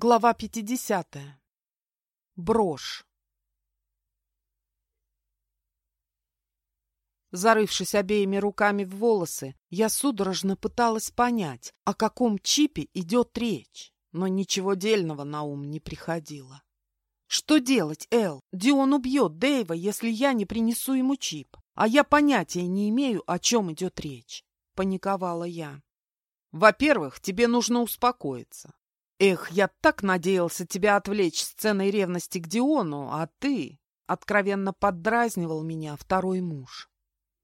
Глава 50. Брошь. Зарывшись обеими руками в волосы, я судорожно пыталась понять, о каком чипе идет речь, но ничего дельного на ум не приходило. Что делать, Эл? Дион убьет Дэйва, если я не принесу ему чип, а я понятия не имею, о чем идет речь. Паниковала я. Во-первых, тебе нужно успокоиться. Эх, я так надеялся тебя отвлечь сценой ревности к Диону, а ты откровенно поддразнивал меня второй муж.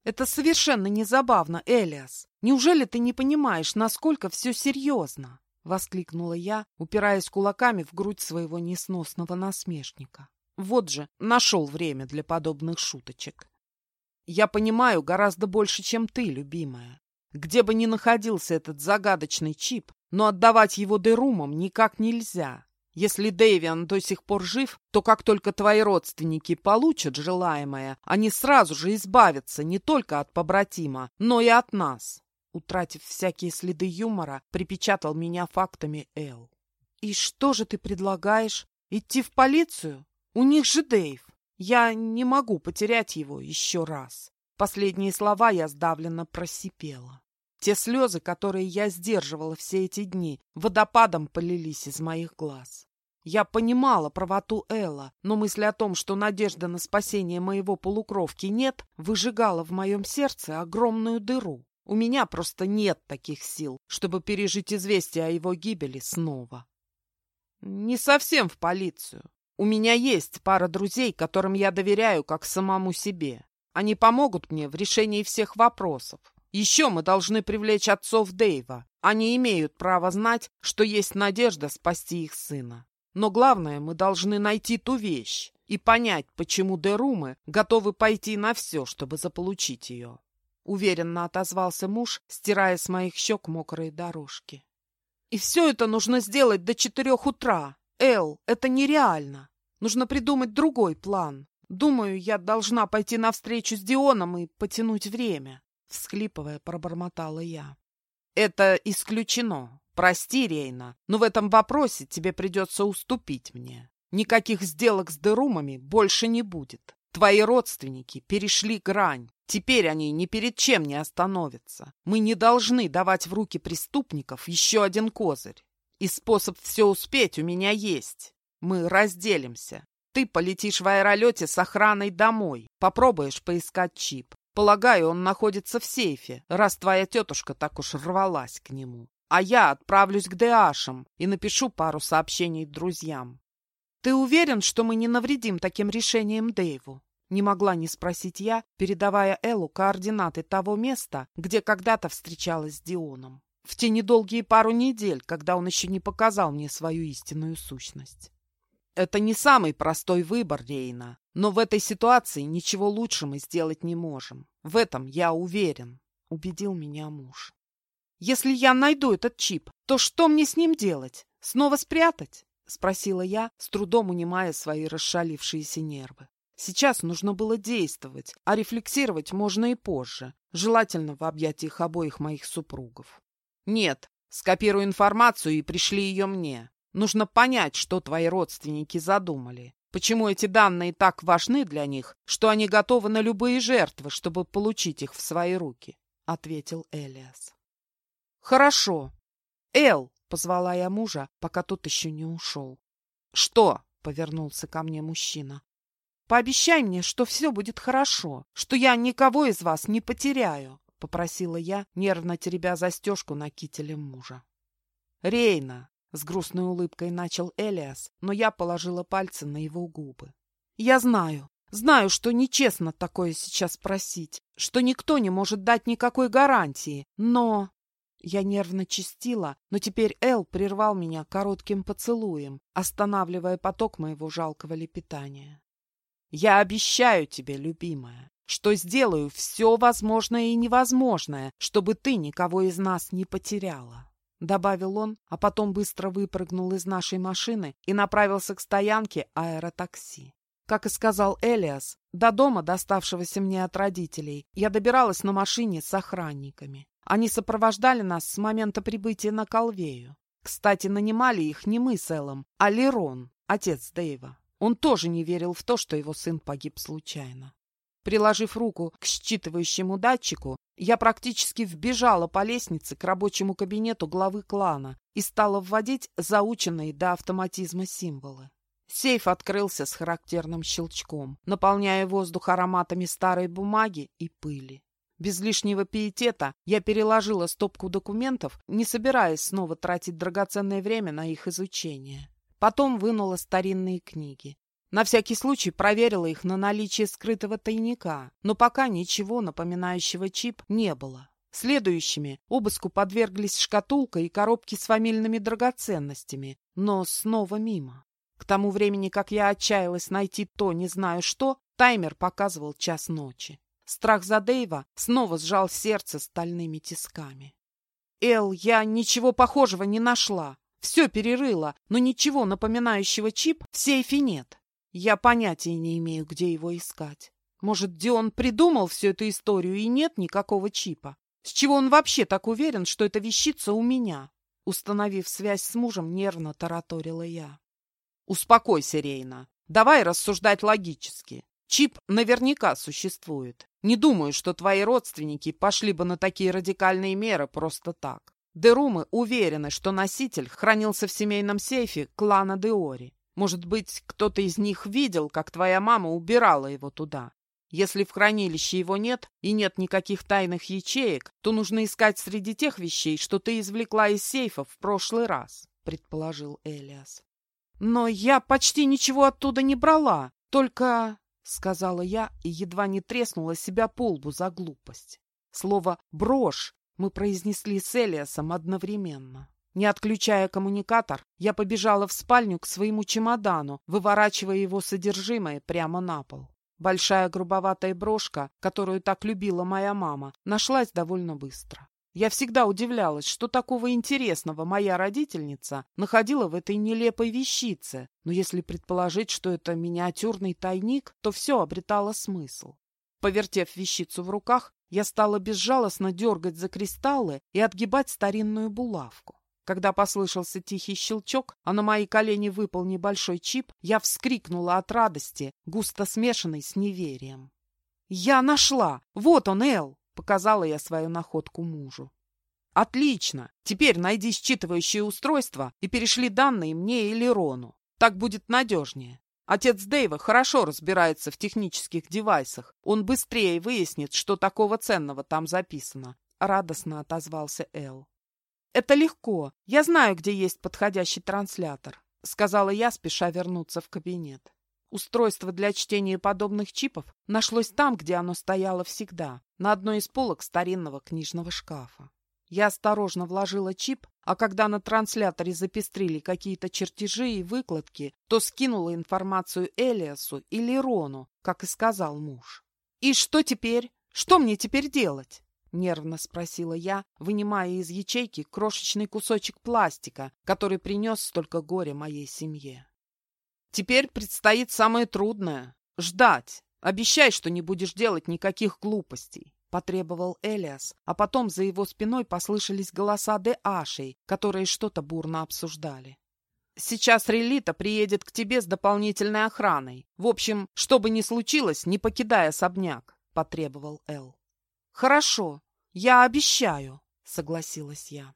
Это совершенно незабавно, Элиас. Неужели ты не понимаешь, насколько все серьезно? Воскликнула я, упираясь кулаками в грудь своего несносного насмешника. Вот же, нашел время для подобных шуточек. Я понимаю гораздо больше, чем ты, любимая. Где бы ни находился этот загадочный чип, но отдавать его Дерумам никак нельзя. Если Дэвиан до сих пор жив, то как только твои родственники получат желаемое, они сразу же избавятся не только от побратима, но и от нас. Утратив всякие следы юмора, припечатал меня фактами Эл. «И что же ты предлагаешь? Идти в полицию? У них же Дэйв. Я не могу потерять его еще раз». Последние слова я сдавленно просипела. Те слезы, которые я сдерживала все эти дни, водопадом полились из моих глаз. Я понимала правоту Элла, но мысль о том, что надежды на спасение моего полукровки нет, выжигала в моем сердце огромную дыру. У меня просто нет таких сил, чтобы пережить известие о его гибели снова. Не совсем в полицию. У меня есть пара друзей, которым я доверяю как самому себе. Они помогут мне в решении всех вопросов. Еще мы должны привлечь отцов Дэйва. Они имеют право знать, что есть надежда спасти их сына. Но главное, мы должны найти ту вещь и понять, почему Дерумы готовы пойти на все, чтобы заполучить ее. Уверенно отозвался муж, стирая с моих щек мокрые дорожки. И все это нужно сделать до четырех утра. Эл, это нереально. Нужно придумать другой план. Думаю, я должна пойти навстречу с Дионом и потянуть время. — всхлипывая, пробормотала я. «Это исключено. Прости, Рейна, но в этом вопросе тебе придется уступить мне. Никаких сделок с дырумами больше не будет. Твои родственники перешли грань. Теперь они ни перед чем не остановятся. Мы не должны давать в руки преступников еще один козырь. И способ все успеть у меня есть. Мы разделимся. Ты полетишь в аэролете с охраной домой. Попробуешь поискать чип. Полагаю, он находится в сейфе, раз твоя тетушка так уж рвалась к нему. А я отправлюсь к Деашам и напишу пару сообщений друзьям. Ты уверен, что мы не навредим таким решением Дэйву? Не могла не спросить я, передавая Эллу координаты того места, где когда-то встречалась с Дионом. В те недолгие пару недель, когда он еще не показал мне свою истинную сущность. Это не самый простой выбор, Рейна, но в этой ситуации ничего лучше мы сделать не можем. В этом я уверен, — убедил меня муж. Если я найду этот чип, то что мне с ним делать? Снова спрятать? — спросила я, с трудом унимая свои расшалившиеся нервы. Сейчас нужно было действовать, а рефлексировать можно и позже, желательно в объятиях обоих моих супругов. Нет, скопируй информацию и пришли ее мне. Нужно понять, что твои родственники задумали. Почему эти данные так важны для них, что они готовы на любые жертвы, чтобы получить их в свои руки? — ответил Элиас. — Хорошо. Эл, — позвала я мужа, пока тот еще не ушел. — Что? — повернулся ко мне мужчина. — Пообещай мне, что все будет хорошо, что я никого из вас не потеряю, — попросила я, нервно теребя застежку на кителе мужа. — Рейна, с грустной улыбкой начал Элиас, но я положила пальцы на его губы. «Я знаю, знаю, что нечестно такое сейчас просить, что никто не может дать никакой гарантии, но...» Я нервно чистила, но теперь Эл прервал меня коротким поцелуем, останавливая поток моего жалкого лепетания. «Я обещаю тебе, любимая, что сделаю все возможное и невозможное, чтобы ты никого из нас не потеряла. — добавил он, а потом быстро выпрыгнул из нашей машины и направился к стоянке аэротакси. Как и сказал Элиас, до дома, доставшегося мне от родителей, я добиралась на машине с охранниками. Они сопровождали нас с момента прибытия на Колвею. Кстати, нанимали их не мы с Эллом, а Лерон, отец Дэйва. Он тоже не верил в то, что его сын погиб случайно. Приложив руку к считывающему датчику, я практически вбежала по лестнице к рабочему кабинету главы клана и стала вводить заученные до автоматизма символы. Сейф открылся с характерным щелчком, наполняя воздух ароматами старой бумаги и пыли. Без лишнего пиетета я переложила стопку документов, не собираясь снова тратить драгоценное время на их изучение. Потом вынула старинные книги. На всякий случай проверила их на наличие скрытого тайника, но пока ничего напоминающего чип не было. Следующими обыску подверглись шкатулка и коробки с фамильными драгоценностями, но снова мимо. К тому времени, как я отчаялась найти то не знаю что, таймер показывал час ночи. Страх за Дэйва снова сжал сердце стальными тисками. «Эл, я ничего похожего не нашла. Все перерыла, но ничего напоминающего чип в сейфе нет. Я понятия не имею, где его искать. Может, Дион придумал всю эту историю и нет никакого чипа? С чего он вообще так уверен, что эта вещица у меня? Установив связь с мужем, нервно тараторила я. Успокойся, Рейна. Давай рассуждать логически. Чип наверняка существует. Не думаю, что твои родственники пошли бы на такие радикальные меры просто так. Дерумы уверены, что носитель хранился в семейном сейфе клана Деори. Может быть, кто-то из них видел, как твоя мама убирала его туда. Если в хранилище его нет и нет никаких тайных ячеек, то нужно искать среди тех вещей, что ты извлекла из сейфа в прошлый раз, предположил Элиас. Но я почти ничего оттуда не брала, только, сказала я и едва не треснула себя по лбу за глупость. Слово «брошь» мы произнесли с Элиасом одновременно. Не отключая коммуникатор, я побежала в спальню к своему чемодану, выворачивая его содержимое прямо на пол. Большая грубоватая брошка, которую так любила моя мама, нашлась довольно быстро. Я всегда удивлялась, что такого интересного моя родительница находила в этой нелепой вещице, но если предположить, что это миниатюрный тайник, то все обретало смысл. Повертев вещицу в руках, я стала безжалостно дергать за кристаллы и отгибать старинную булавку. Когда послышался тихий щелчок, а на мои колени выпал небольшой чип, я вскрикнула от радости, густо смешанной с неверием. «Я нашла! Вот он, Эл!» — показала я свою находку мужу. «Отлично! Теперь найди считывающее устройство и перешли данные мне или Рону. Так будет надежнее. Отец Дэйва хорошо разбирается в технических девайсах. Он быстрее выяснит, что такого ценного там записано», — радостно отозвался Эл. «Это легко. Я знаю, где есть подходящий транслятор», — сказала я, спеша вернуться в кабинет. Устройство для чтения подобных чипов нашлось там, где оно стояло всегда, на одной из полок старинного книжного шкафа. Я осторожно вложила чип, а когда на трансляторе запестрили какие-то чертежи и выкладки, то скинула информацию Элиасу или Рону, как и сказал муж. «И что теперь? Что мне теперь делать?» Нервно спросила я, вынимая из ячейки крошечный кусочек пластика, который принес столько горя моей семье. Теперь предстоит самое трудное — ждать. Обещай, что не будешь делать никаких глупостей, — потребовал Элиас, а потом за его спиной послышались голоса Де Ашей, которые что-то бурно обсуждали. Сейчас Релита приедет к тебе с дополнительной охраной. В общем, что бы ни случилось, не покидай особняк, — потребовал Эл. Хорошо, «Я обещаю», — согласилась я.